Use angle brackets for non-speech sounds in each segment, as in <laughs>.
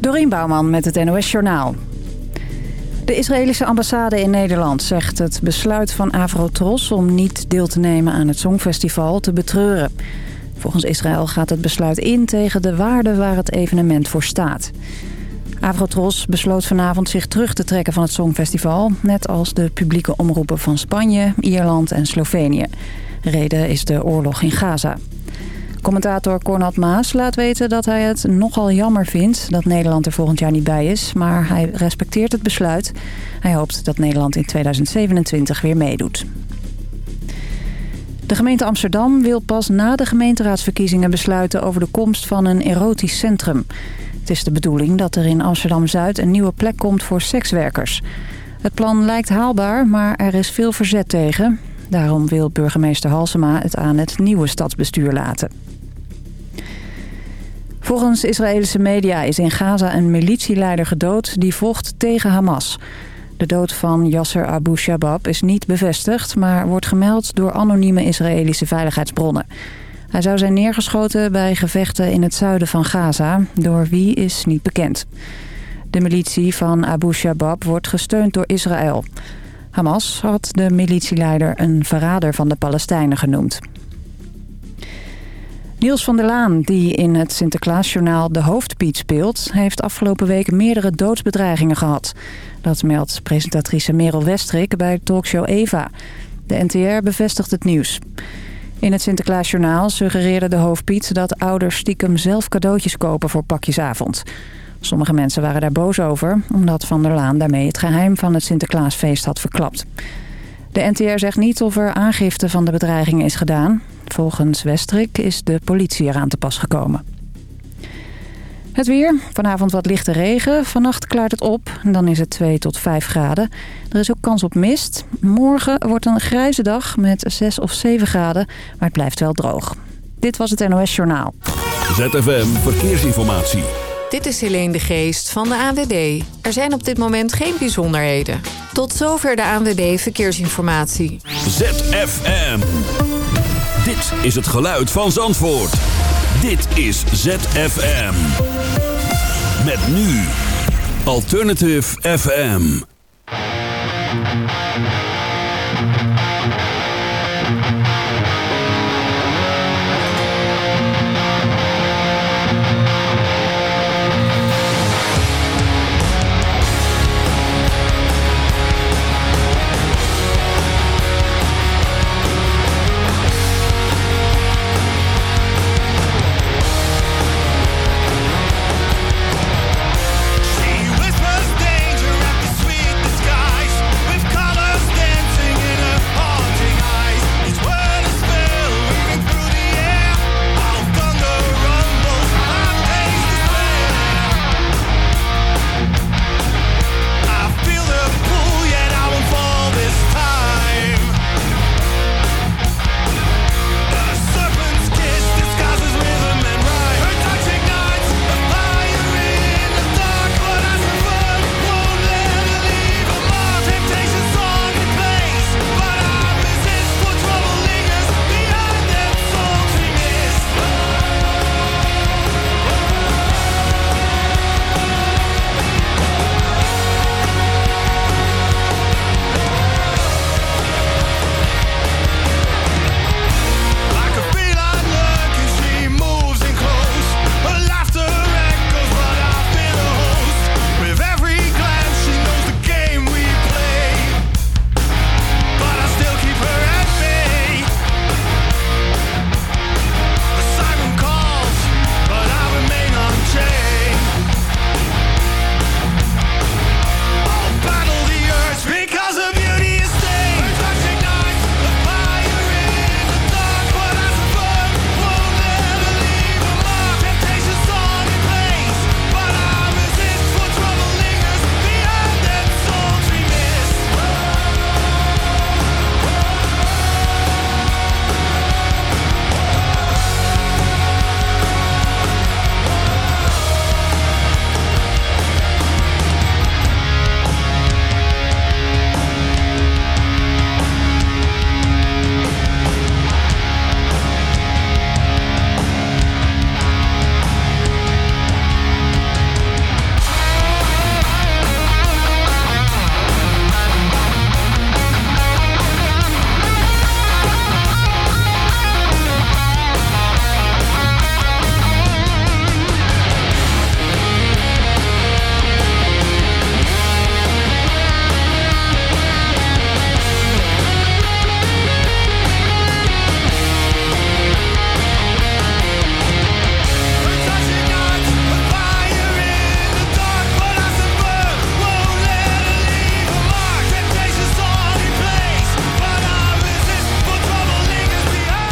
Dorien Bouwman met het NOS Journaal. De Israëlische ambassade in Nederland zegt het besluit van Avrotros... om niet deel te nemen aan het Songfestival te betreuren. Volgens Israël gaat het besluit in tegen de waarde waar het evenement voor staat. Avrotros besloot vanavond zich terug te trekken van het Songfestival... net als de publieke omroepen van Spanje, Ierland en Slovenië. Reden is de oorlog in Gaza. Commentator Cornald Maas laat weten dat hij het nogal jammer vindt... dat Nederland er volgend jaar niet bij is, maar hij respecteert het besluit. Hij hoopt dat Nederland in 2027 weer meedoet. De gemeente Amsterdam wil pas na de gemeenteraadsverkiezingen besluiten... over de komst van een erotisch centrum. Het is de bedoeling dat er in Amsterdam-Zuid een nieuwe plek komt voor sekswerkers. Het plan lijkt haalbaar, maar er is veel verzet tegen. Daarom wil burgemeester Halsema het aan het nieuwe stadsbestuur laten. Volgens Israëlische media is in Gaza een militieleider gedood die vocht tegen Hamas. De dood van Yasser Abu Shabab is niet bevestigd... maar wordt gemeld door anonieme Israëlische veiligheidsbronnen. Hij zou zijn neergeschoten bij gevechten in het zuiden van Gaza. Door wie is niet bekend. De militie van Abu Shabab wordt gesteund door Israël. Hamas had de militieleider een verrader van de Palestijnen genoemd. Niels van der Laan, die in het Sinterklaasjournaal de hoofdpiet speelt... heeft afgelopen week meerdere doodsbedreigingen gehad. Dat meldt presentatrice Merel Westrik bij talkshow Eva. De NTR bevestigt het nieuws. In het Sinterklaasjournaal suggereerde de hoofdpiet dat ouders stiekem zelf cadeautjes kopen voor pakjesavond. Sommige mensen waren daar boos over, omdat Van der Laan daarmee het geheim van het Sinterklaasfeest had verklapt. De NTR zegt niet of er aangifte van de bedreiging is gedaan. Volgens Westrik is de politie eraan te pas gekomen. Het weer. Vanavond wat lichte regen. Vannacht klaart het op. Dan is het 2 tot 5 graden. Er is ook kans op mist. Morgen wordt een grijze dag met 6 of 7 graden. Maar het blijft wel droog. Dit was het NOS Journaal. ZFM Verkeersinformatie. Dit is Helene de Geest van de ANWB. Er zijn op dit moment geen bijzonderheden. Tot zover de ANWB Verkeersinformatie. ZFM. Dit is het geluid van Zandvoort. Dit is ZFM. Met nu Alternative FM.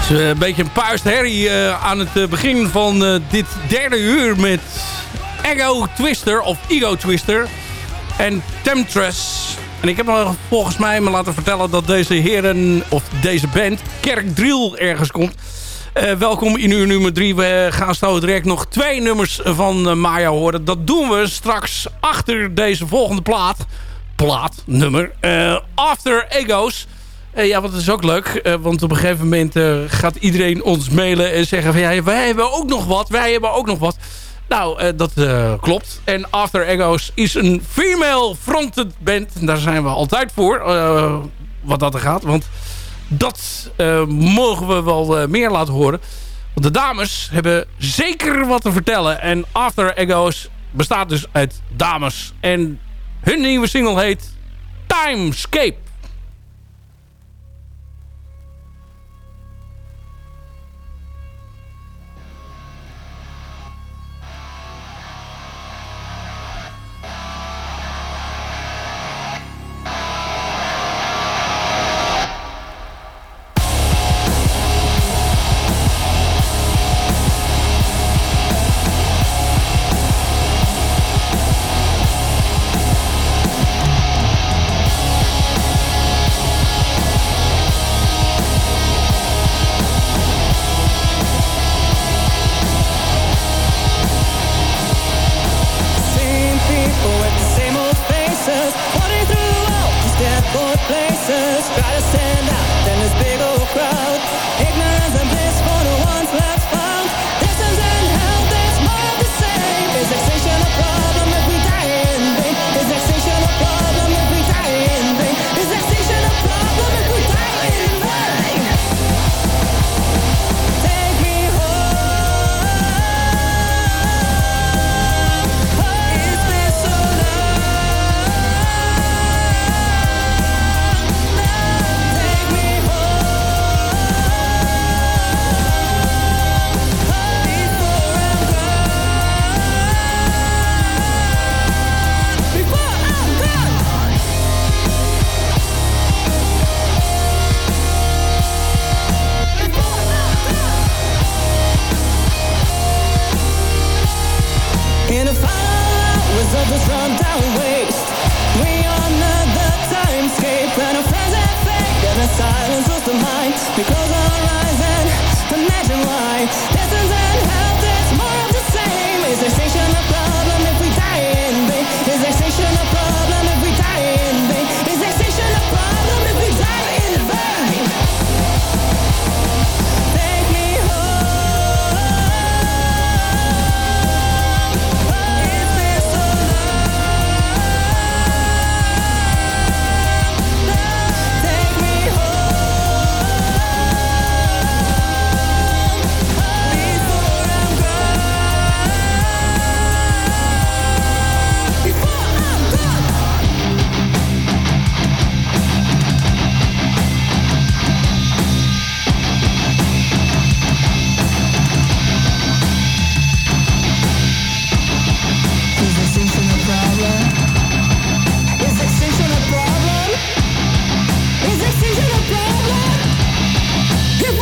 Een beetje een puist herrie aan het begin van dit derde uur met Ego Twister of Ego Twister en Temptress. En ik heb me volgens mij me laten vertellen dat deze heren of deze band Kerkdriel ergens komt. Welkom in uur nummer drie. We gaan zo direct nog twee nummers van Maya horen. Dat doen we straks achter deze volgende plaat. Plaat, nummer. After Egos. Ja, wat is ook leuk. want op een gegeven moment gaat iedereen ons mailen en zeggen van... Ja, wij hebben ook nog wat, wij hebben ook nog wat. Nou, dat klopt. En After Egos is een female fronted band. Daar zijn we altijd voor, wat dat er gaat. Want dat mogen we wel meer laten horen. Want de dames hebben zeker wat te vertellen. En After Egos bestaat dus uit dames. En hun nieuwe single heet Timescape.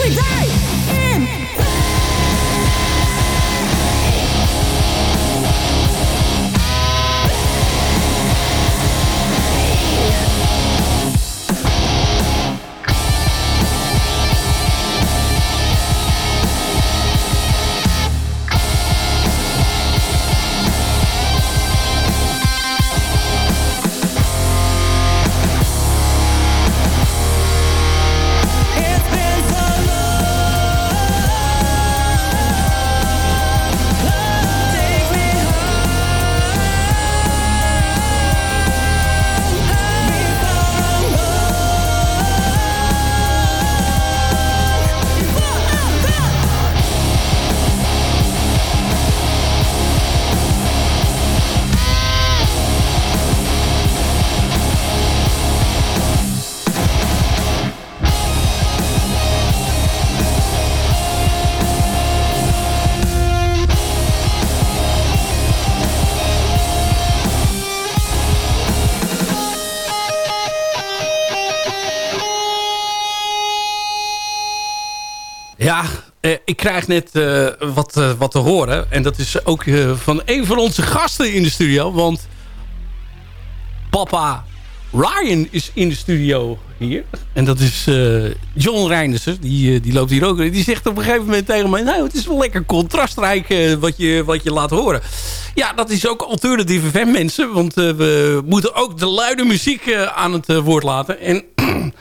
every day in ik krijg net wat, wat te horen. En dat is ook van een van onze gasten in de studio. Want papa Ryan is in de studio hier. En dat is John Reindersen. Die, die loopt hier ook. Die zegt op een gegeven moment tegen mij... Nou, het is wel lekker contrastrijk wat, je, wat je laat horen. Ja, dat is ook alternatieve fan mensen. Want we moeten ook de luide muziek aan het woord laten. En <clears throat>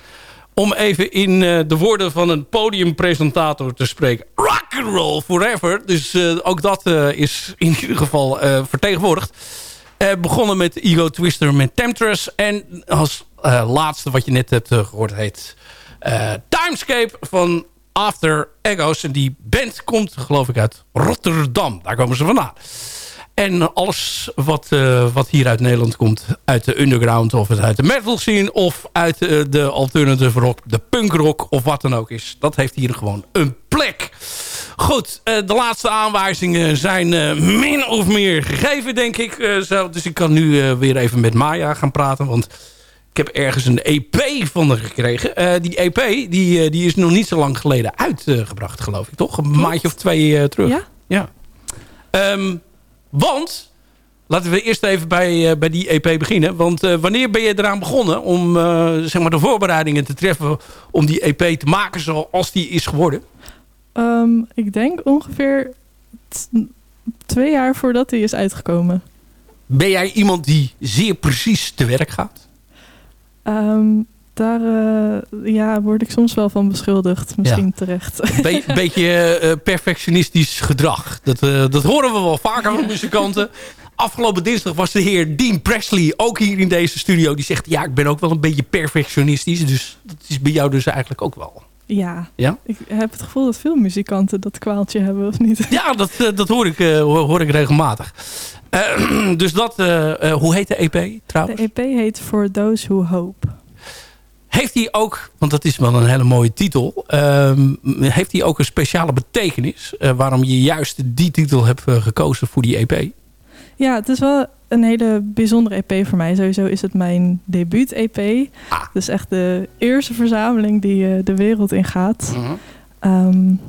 om even in de woorden van een podiumpresentator te spreken. Rock and roll forever. Dus ook dat is in ieder geval vertegenwoordigd. Begonnen met Ego Twister met Temptress. En als laatste wat je net hebt gehoord heet Timescape van After Egos. En die band komt geloof ik uit Rotterdam. Daar komen ze vandaan. En alles wat, uh, wat hier uit Nederland komt, uit de underground of uit de metal scene... of uit uh, de alternative rock, de punkrock of wat dan ook is... dat heeft hier gewoon een plek. Goed, uh, de laatste aanwijzingen zijn min of meer gegeven, denk ik. Zo, dus ik kan nu weer even met Maya gaan praten, want... Ik heb ergens een EP van haar gekregen. die EP die, die is nog niet zo lang geleden uitgebracht, geloof ik, toch? Een maandje of twee terug. Ja? Ja. Um, want, laten we eerst even bij, uh, bij die EP beginnen. Want uh, wanneer ben je eraan begonnen om uh, zeg maar de voorbereidingen te treffen... om die EP te maken zoals die is geworden? Um, ik denk ongeveer twee jaar voordat die is uitgekomen. Ben jij iemand die zeer precies te werk gaat? Um, daar uh, ja, word ik soms wel van beschuldigd. Misschien ja. terecht. Een Be <laughs> beetje uh, perfectionistisch gedrag. Dat, uh, dat horen we wel vaker van muzikanten. Afgelopen dinsdag was de heer Dean Presley ook hier in deze studio. Die zegt, ja, ik ben ook wel een beetje perfectionistisch. Dus dat is bij jou dus eigenlijk ook wel. Ja, ja? ik heb het gevoel dat veel muzikanten dat kwaaltje hebben, of niet? Ja, dat, dat hoor, ik, hoor ik regelmatig. <clears throat> dus dat, hoe heet de EP trouwens? De EP heet For Those Who Hope. Heeft hij ook, want dat is wel een hele mooie titel... Um, heeft hij ook een speciale betekenis... Uh, waarom je juist die titel hebt uh, gekozen voor die EP? Ja, het is wel een hele bijzondere EP voor mij. Sowieso is het mijn debuut-EP. Ah. Dus echt de eerste verzameling die uh, de wereld in gaat. -huh. um,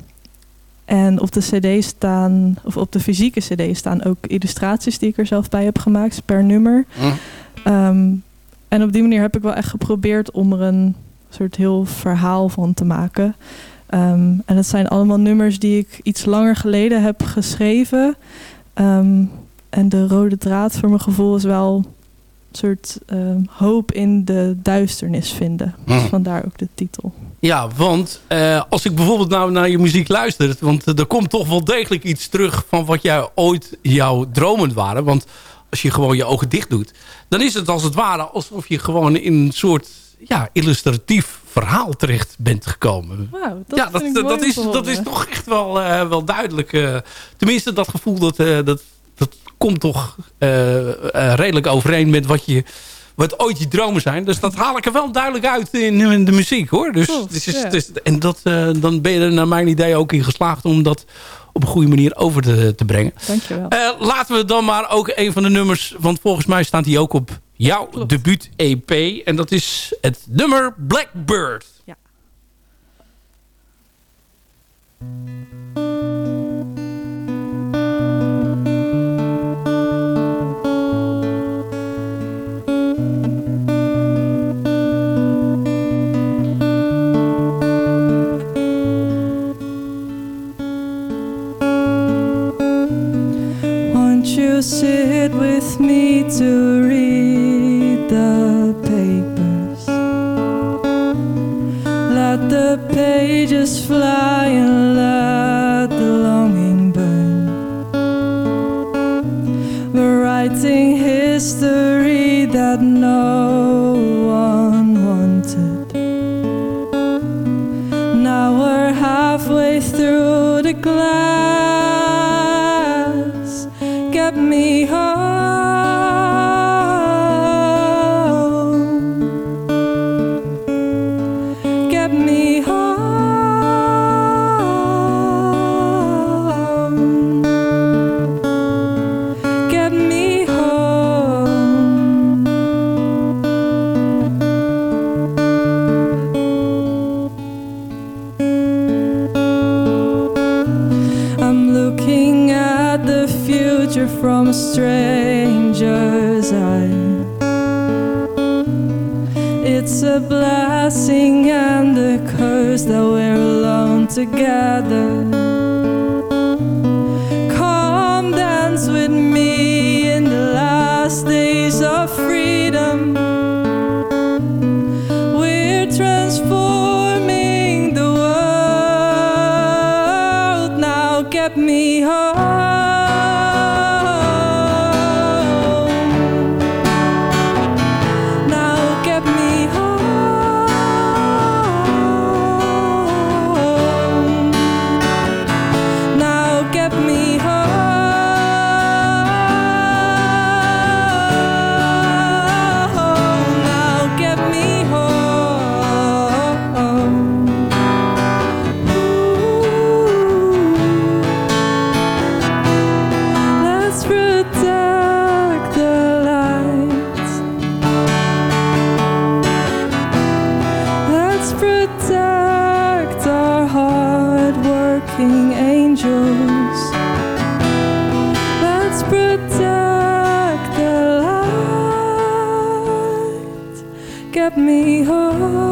en op de cd staan, of op de fysieke cd staan ook illustraties die ik er zelf bij heb gemaakt, per nummer. Um, en op die manier heb ik wel echt geprobeerd om er een soort heel verhaal van te maken. Um, en het zijn allemaal nummers die ik iets langer geleden heb geschreven. Um, en de rode draad voor mijn gevoel is wel een soort um, hoop in de duisternis vinden. Dus vandaar ook de titel. Ja, want uh, als ik bijvoorbeeld nou naar je muziek luister... want uh, er komt toch wel degelijk iets terug van wat jij ooit jouw dromen waren. Want als je gewoon je ogen dicht doet... dan is het als het ware alsof je gewoon in een soort ja, illustratief verhaal terecht bent gekomen. Wow, dat ja, dat, dat, is, dat is toch echt wel, uh, wel duidelijk. Uh, tenminste, dat gevoel dat, uh, dat, dat komt toch redelijk overeen met wat je wat ooit je dromen zijn. Dus dat haal ik er wel duidelijk uit in, de muziek hoor. Dus, dus, ja. dus, en dat, dan ben je er naar mijn idee ook in geslaagd om dat op een goede manier over te, te brengen. Dankjewel. Uh, laten we dan maar ook een van de nummers... want volgens mij staat die ook op jouw debuut-EP. En dat is het nummer Blackbird. Ja. Sit with me to read the papers? Let the pages fly and let the longing burn. We're writing history that no angels. Let's protect the light. Get me home.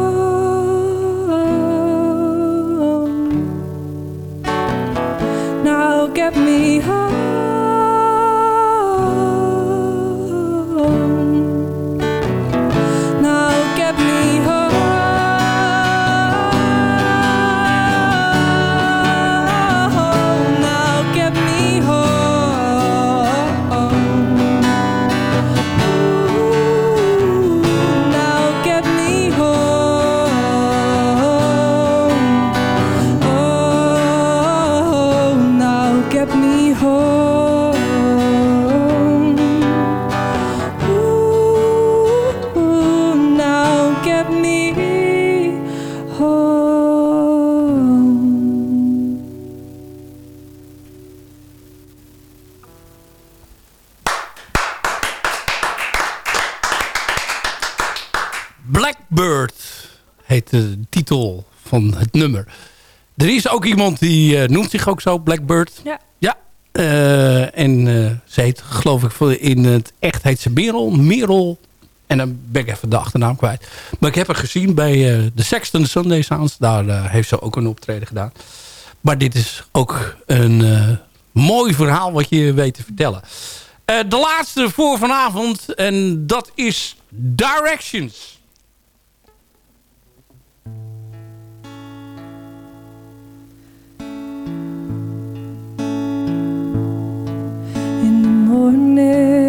Er is ook iemand die eh, noemt zich ook zo, Blackbird. Ja. Ja. Eh, en uh, ze heet, geloof ik, in het echt heet ze Merel. Merel. En dan ben ik even de achternaam kwijt. Maar ik heb haar gezien bij de Sexton Sunday Sounds. Daar heeft ze ook een optreden gedaan. Maar dit is ook een mooi verhaal wat je weet te vertellen. de laatste voor vanavond. En dat is Directions. morning.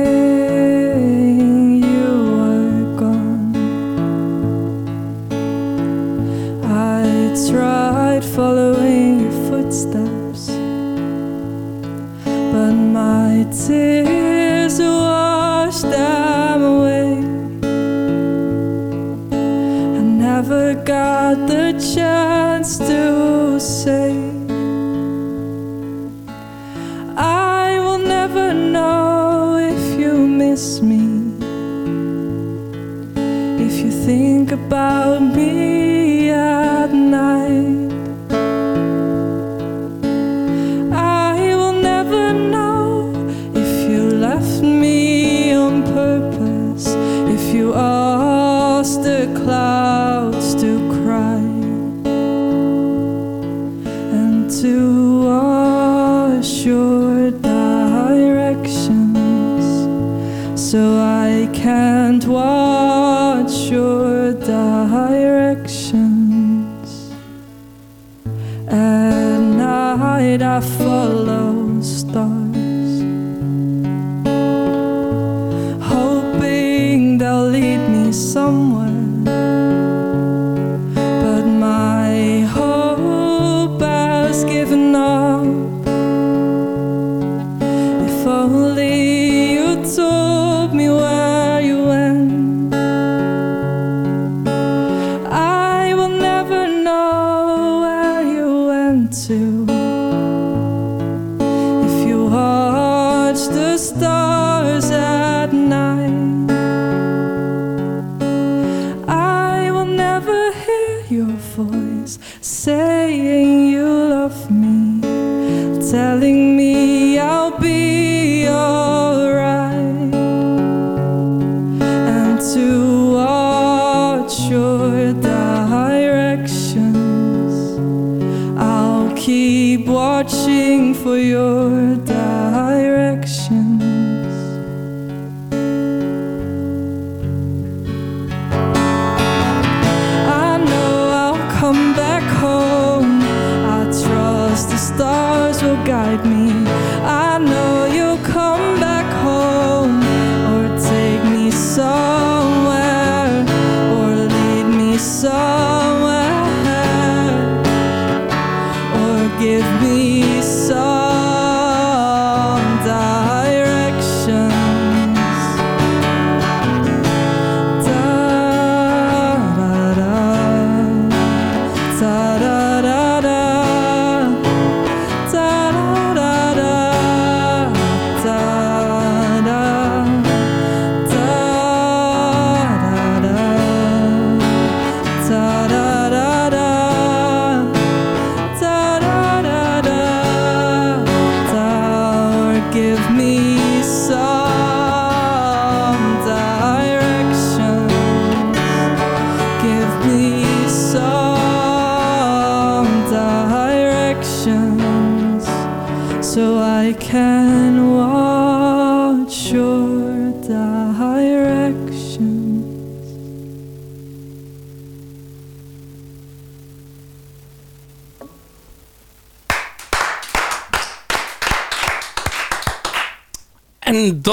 em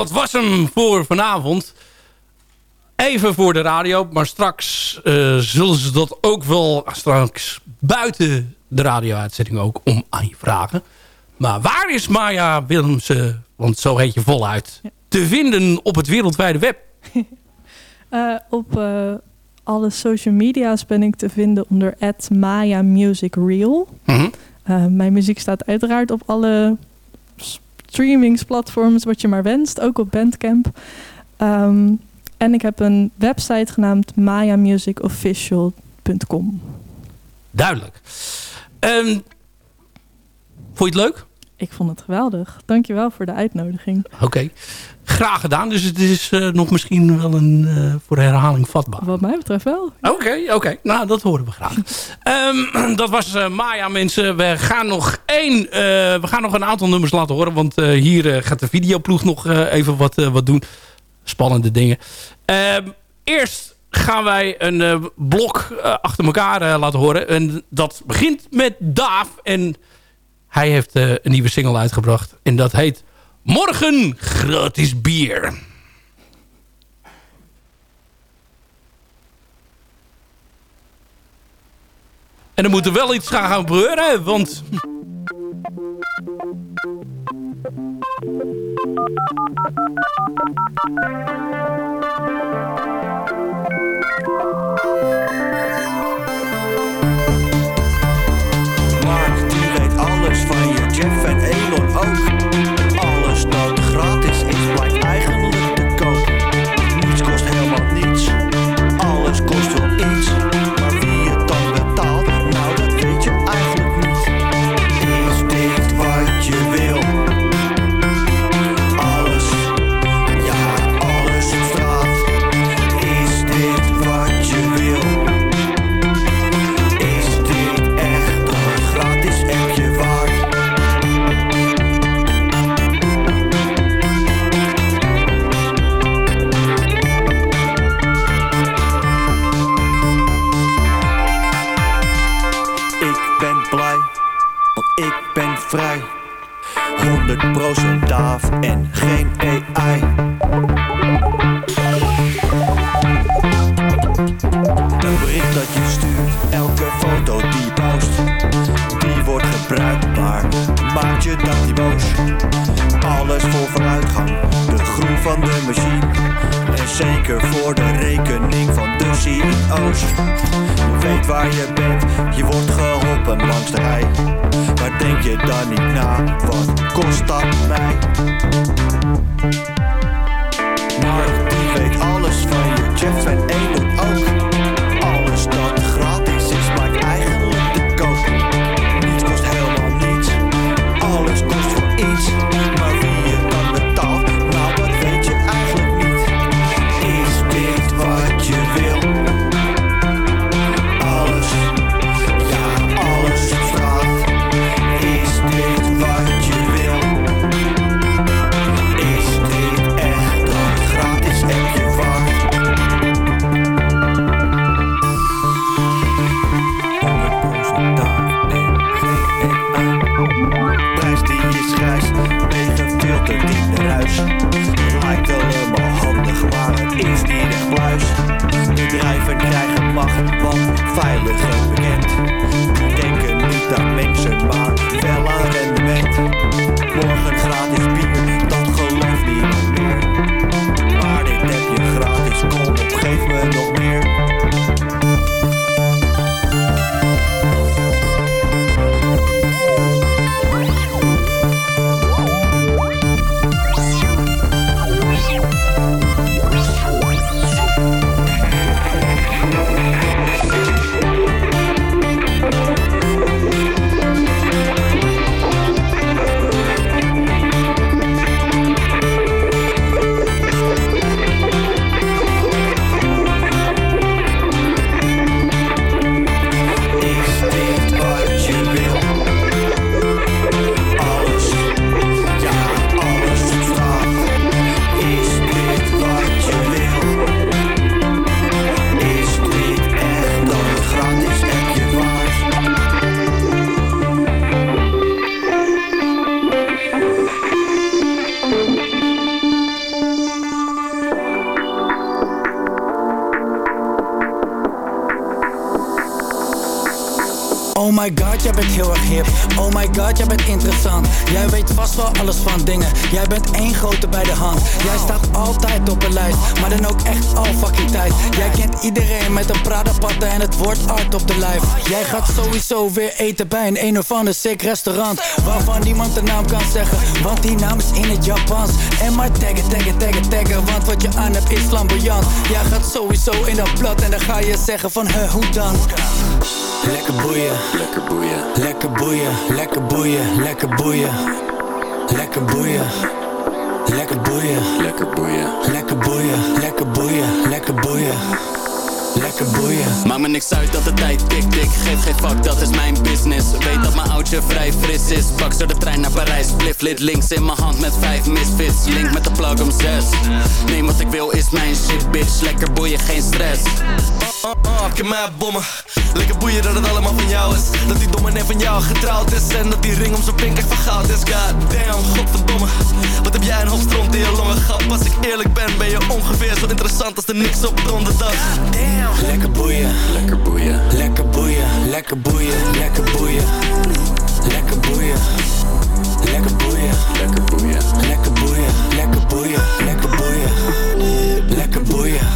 dat was hem voor vanavond. Even voor de radio, maar straks uh, zullen ze dat ook wel straks buiten de radio-uitzending ook om aan je vragen. Maar waar is Maya Willemsen, want zo heet je voluit, ja. te vinden op het wereldwijde web? uh, <laughs> op uh, alle social media's ben ik te vinden onder Maya Music Reel. Uh, mijn muziek staat uiteraard op alle streamingsplatforms wat je maar wenst, ook op Bandcamp. Um, en ik heb een website genaamd mayamusicofficial.com. Duidelijk. Um, vond je het leuk? Ik vond het geweldig. Dankjewel voor de uitnodiging. Oké. Okay. Graag gedaan. Dus het is uh, nog misschien wel een uh, voor herhaling vatbaar. Wat mij betreft wel. Oké, oké. Okay. Nou, dat horen we graag. um, <clears throat> dat was uh, Maya, mensen. We gaan nog één... we gaan nog een aantal nummers laten horen. Want hier gaat de videoploeg nog even wat, wat doen. Spannende dingen. Uh, eerst gaan wij een blok achter elkaar laten horen. En dat begint met Daaf. En hij heeft een nieuwe single uitgebracht. En dat heet Morgen Gratis Bier. En er moet er wel iets gaan gebeuren, want... Mark die weet alles van je, Jeff en Elon ook. veilig op de Jij gaat sowieso weer eten bij een een of ander sick restaurant Waarvan niemand de naam kan zeggen Want die naam is in het Japans En maar taggen, taggen, taggen, taggen Want wat je aan hebt is flamboyant Jij gaat sowieso in dat blad En dan ga je zeggen van, huh, hoe dan? Lekker boeien, lekker boeien, lekker boeien, lekker boeien, lekker boeien, lekker boeien, lekker boeien, lekker boeien, lekker boeien, lekker boeien, lekker boeien. Lekker boeien. Maakt me niks uit dat de tijd tikt. Ik geef geen fuck, dat is mijn business. Weet dat mijn oudje vrij fris is. Pak zo de trein naar Parijs. Spliflit links in mijn hand met vijf misfits. Link met de plug om zes. Neem wat ik wil is mijn shit bitch. Lekker boeien, geen stress Oh, oh, ik mij bommen Lekker boeien dat het allemaal van jou is Dat die domme net van jou getrouwd is En dat die ring om zijn pink echt van goud is God damn, godverdomme Wat heb jij een hoop stront in je longen gehad Als ik eerlijk ben, ben je ongeveer zo interessant Als er niks op donderdag Damn Lekker boeien, lekker boeien Lekker boeien, lekker boeien, lekker boeien Lekker boeien Lekker boeien, lekker boeien Lekker boeien, lekker boeien, lekker boeien Lekker boeien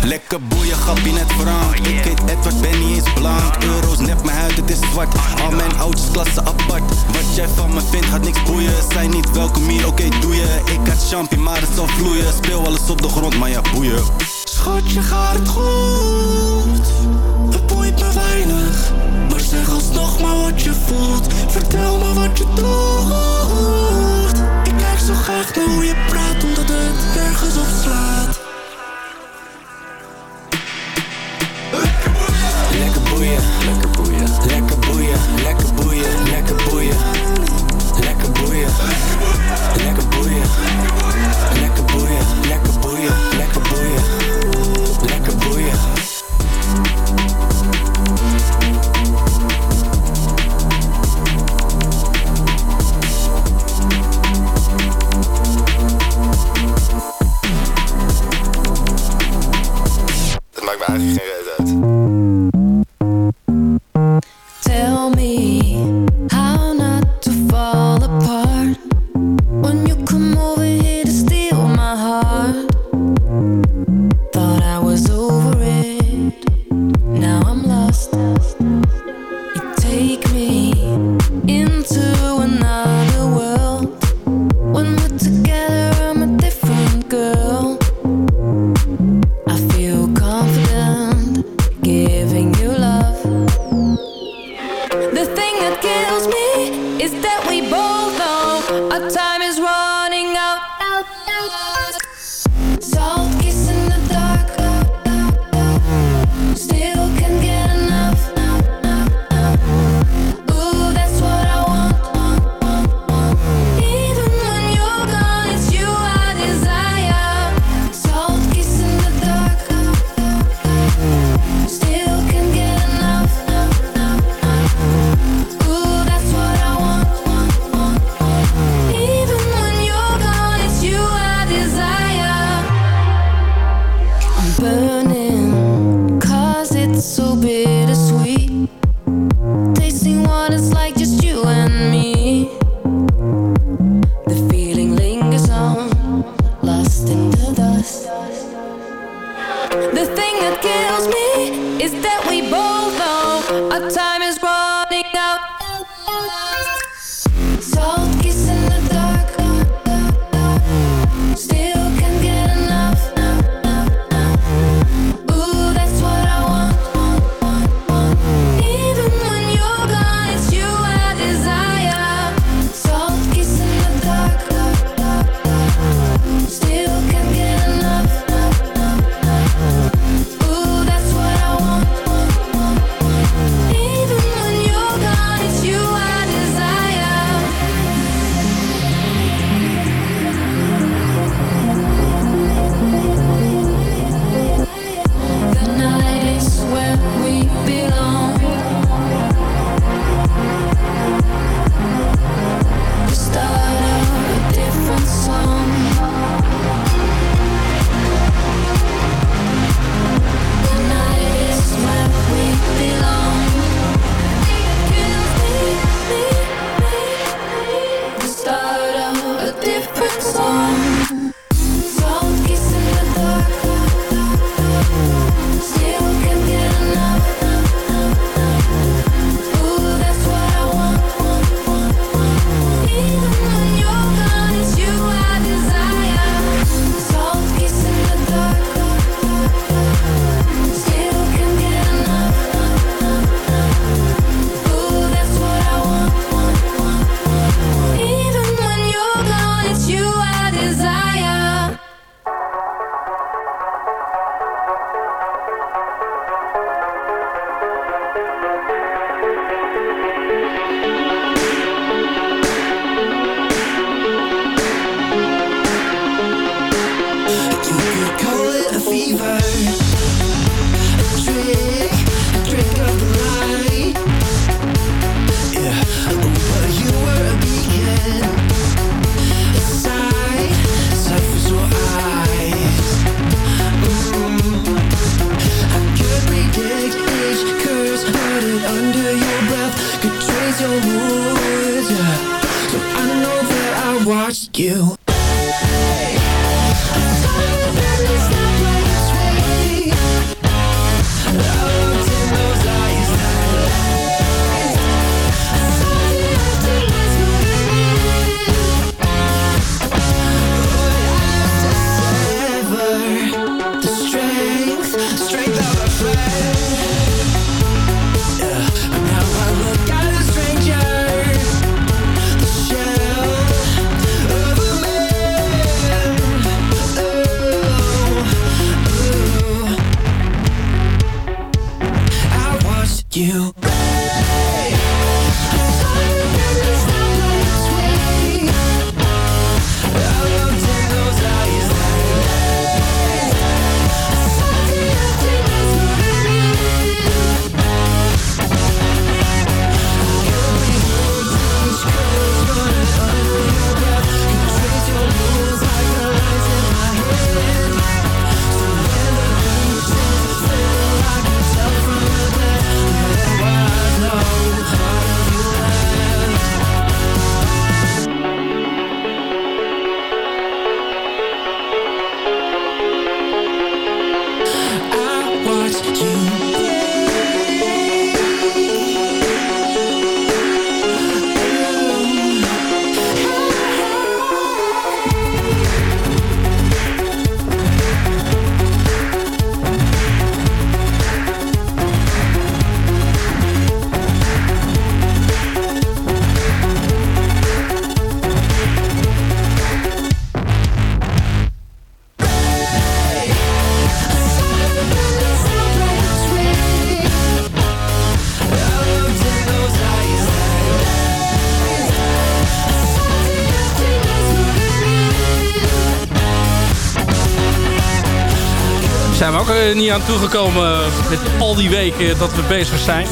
Lekker boeien, grappie net Frank Ik heet Edward, ben niet eens blank. Euro's nep, mijn huid, het is zwart. Al mijn oudjes klassen apart. Wat jij van me vindt, gaat niks boeien. Zijn niet welkom hier, oké doe je Ik had champie, maar het zal vloeien. Speel alles op de grond, maar ja boeien. Schatje, gaat het goed? Het boeit me weinig. Maar zeg alsnog maar wat je voelt. Vertel me wat je doet. Ik kijk zo graag naar hoe je praat Omdat het nergens op slaat boeien, lekker boeien, lekker boeien, lekker boeien, lekker boeien, lekker boeien, lekker boeien. Dat maakt me eigenlijk geen reet uit. Niet aan toegekomen met al die weken dat we bezig zijn.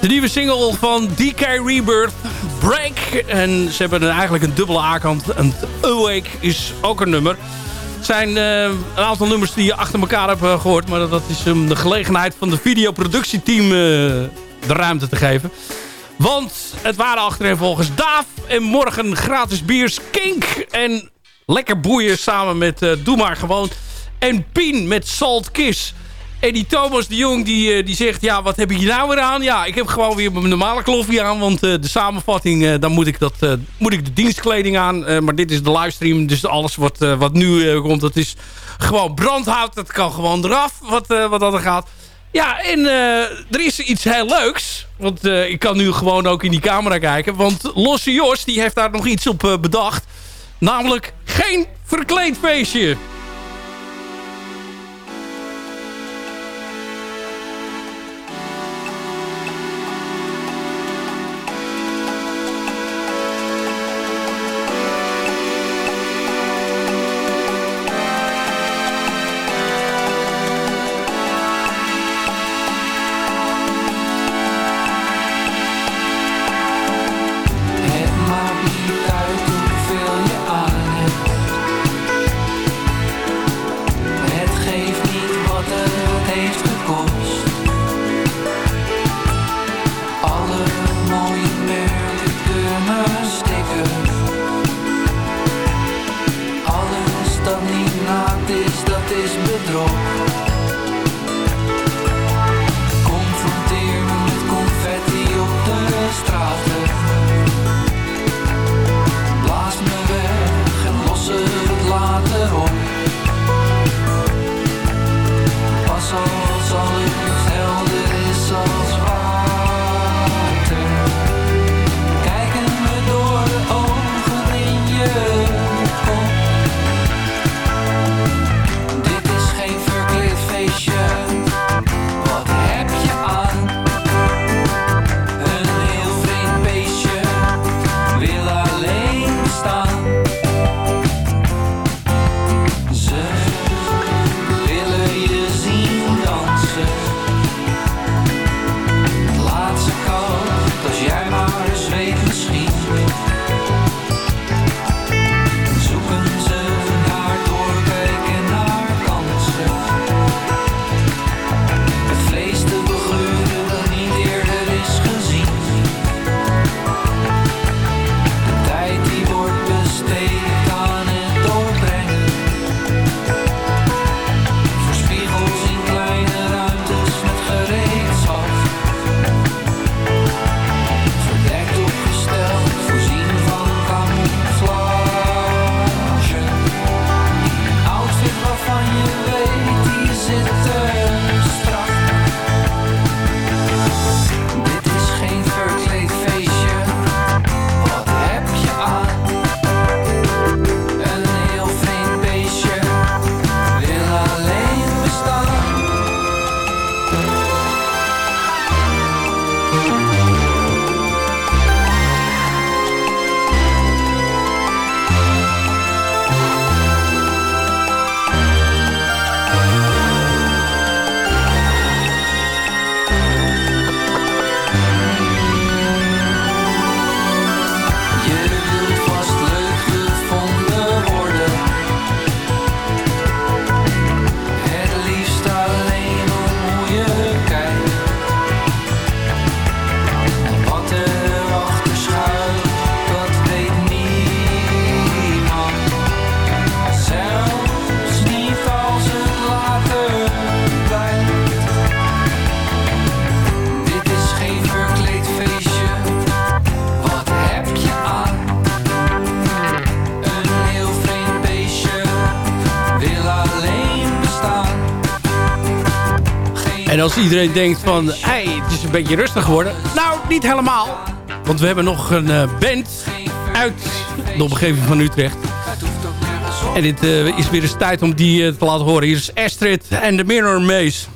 De nieuwe single van DK Rebirth, Break. En ze hebben eigenlijk een dubbele A-kant. En Awake is ook een nummer. Het zijn eh, een aantal nummers die je achter elkaar hebt eh, gehoord. Maar dat is um, de gelegenheid van de videoproductieteam uh, de ruimte te geven. Want het waren achterin volgens Daaf. En morgen gratis biers Kink. En lekker boeien samen met Doe Maar Gewoon. En Pien met Salt Kiss. En die Thomas de Jong die, uh, die zegt... Ja, wat heb ik hier nou weer aan? Ja, ik heb gewoon weer mijn normale kloffie aan. Want uh, de samenvatting, uh, dan moet ik, dat, moet ik de dienstkleding aan. maar dit is de livestream. Dus alles wat, wat nu komt, dat is gewoon brandhout. Dat kan gewoon eraf, wat, wat dat er gaat. Ja, en er is iets heel leuks. Want ik kan nu gewoon ook in die camera kijken. Want Losse Jos, die heeft daar nog iets op bedacht. Namelijk geen verkleedfeestje. En als iedereen denkt van, hey, het is een beetje rustig geworden. Nou, niet helemaal. Want we hebben nog een uh, band uit de omgeving van Utrecht. En dit uh, is weer eens tijd om die uh, te laten horen. Hier is Astrid en de Mirror Maze.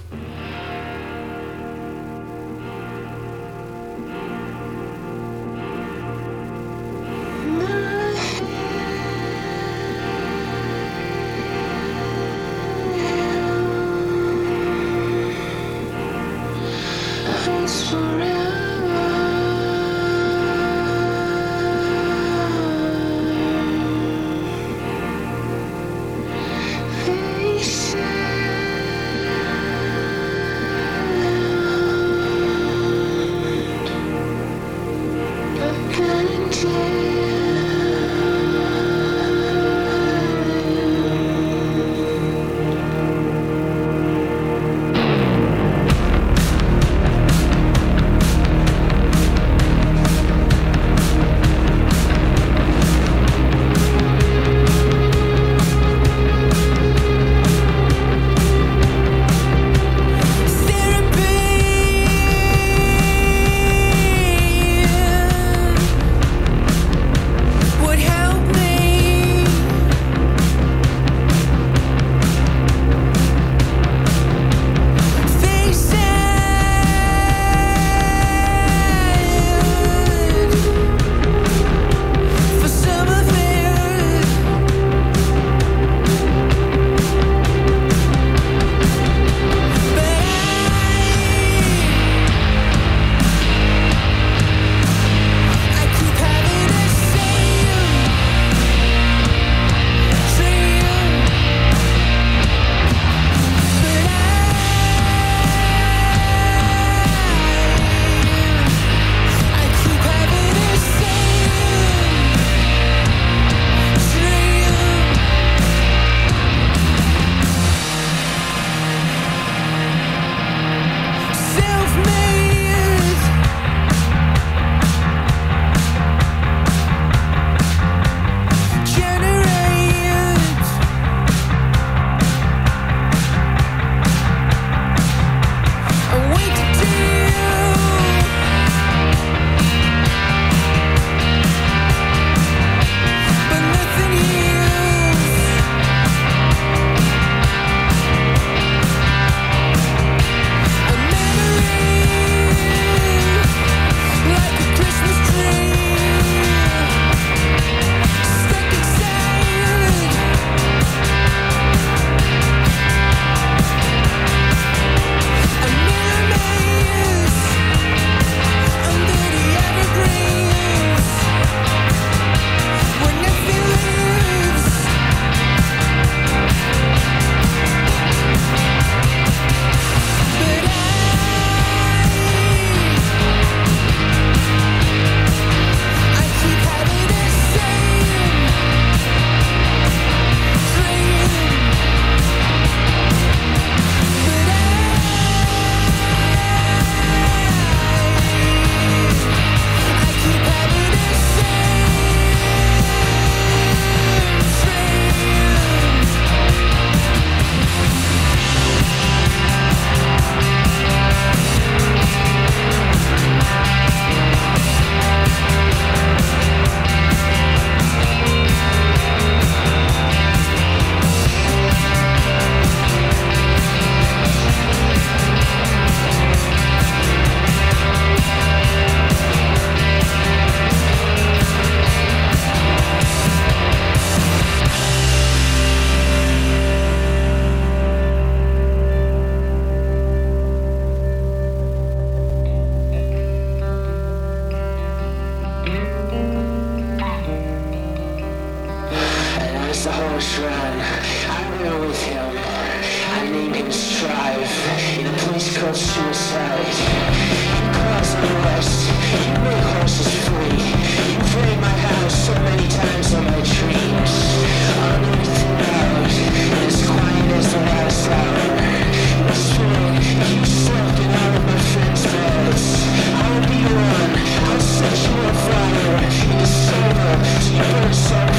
drive in a place called suicide. You cause unrest, you make horses free. You frame my house so many times on my dreams. Unearthing hours, as quiet as the last hour. The You keeps in all of my friends' beds. I'll be one, I'll set you on fire. In the silver, to you burn so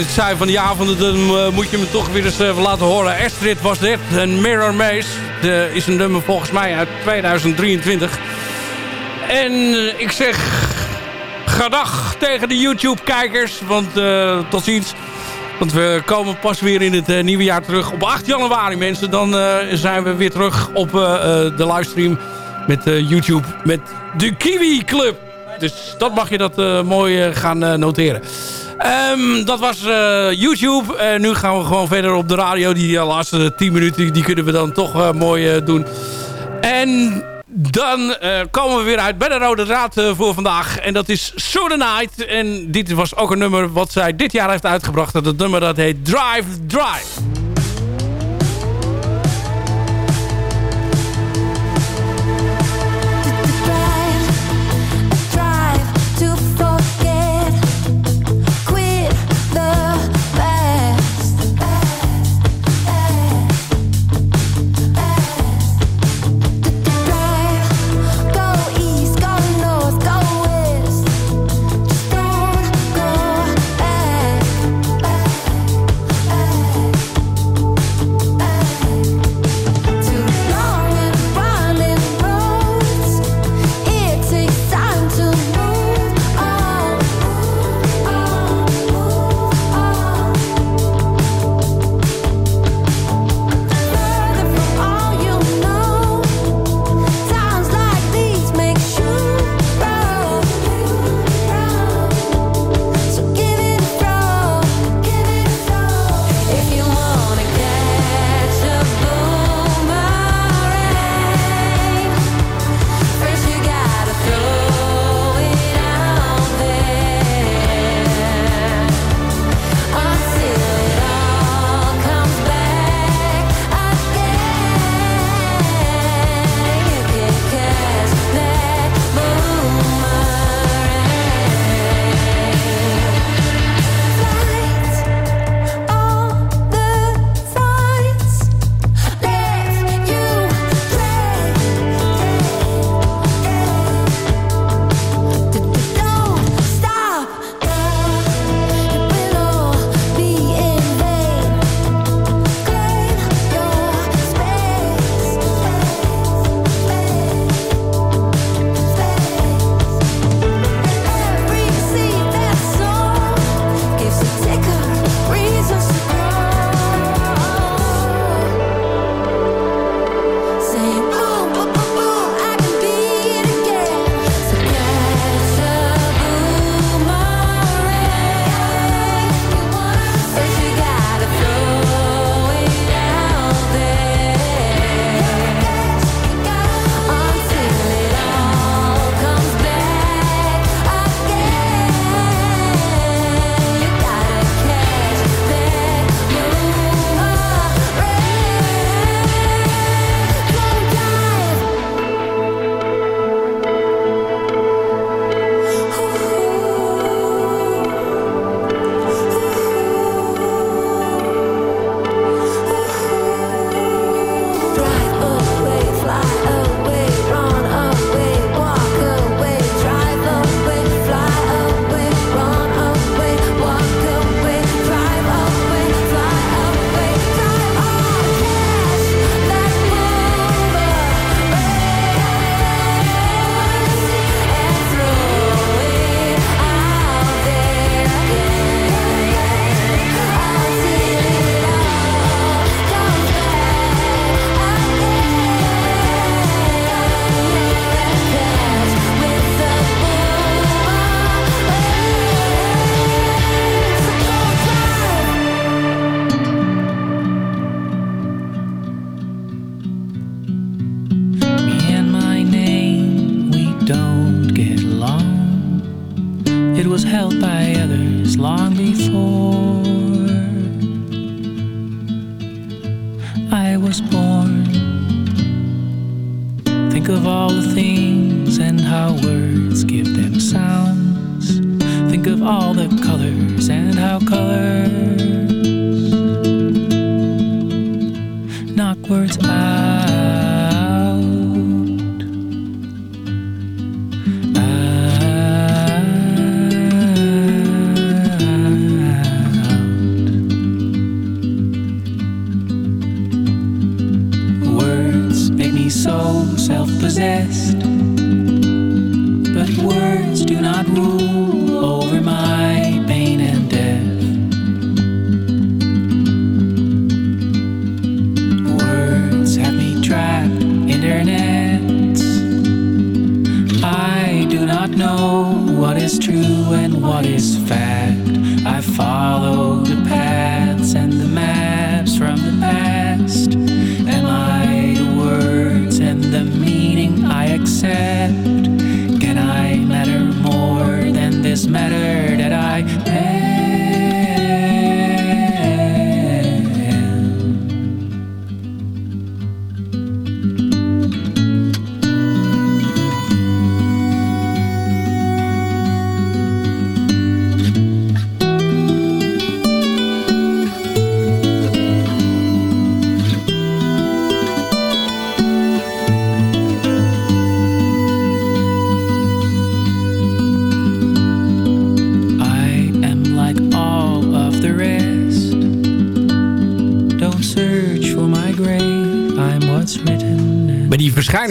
dit zijn van die avonden, dan uh, moet je me toch weer eens uh, laten horen. Astrid was dit, en Mirror Maze. De, is een nummer volgens mij uit 2023. En uh, ik zeg gedag tegen de YouTube-kijkers, want tot ziens. Want we komen pas weer in het nieuwe jaar terug. Op 8 januari mensen, dan zijn we weer terug op de livestream met YouTube met de Kiwi Club. Dus dat mag je dat mooi gaan noteren. Um, dat was uh, YouTube. Nu gaan we gewoon verder op de radio. Die uh, laatste 10 minuten die kunnen we dan toch mooi doen. En dan komen we weer uit bij de Rode Draad voor vandaag. En dat is So Night. En dit was ook een nummer wat zij dit jaar heeft uitgebracht. Dat nummer dat heet Drive Drive.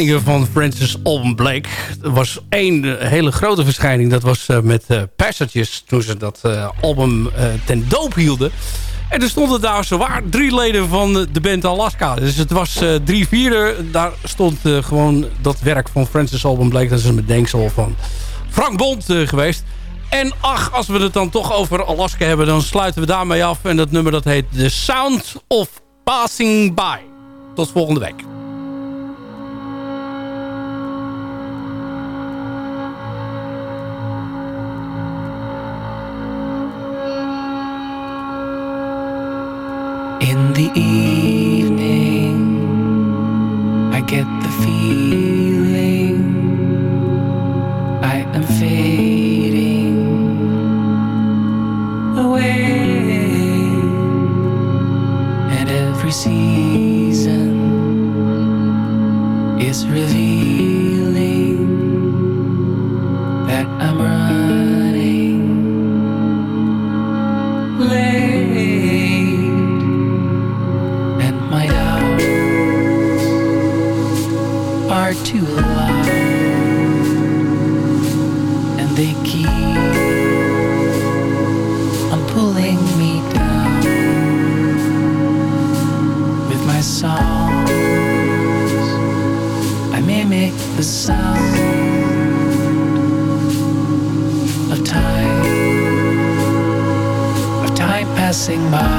Van Francis Alban Blake... er was één hele grote verschijning. Dat was eh, met eh, Passages. Toen ze dat eh, album eh, ten doop hielden. En er stonden daar zowaar drie leden van de band Alaska. Dus het was eh, drie vierde. Daar stond eh, gewoon dat werk van Francis Alban Blake. Dat is een bedenksel van Frank Bond eh, geweest. En ach, als we het dan toch over Alaska hebben... dan sluiten we daarmee af. En dat nummer dat heet The Sound of Passing By. Tot volgende week. The evening, I get the feeling I am fading away, and every season is revealing passing by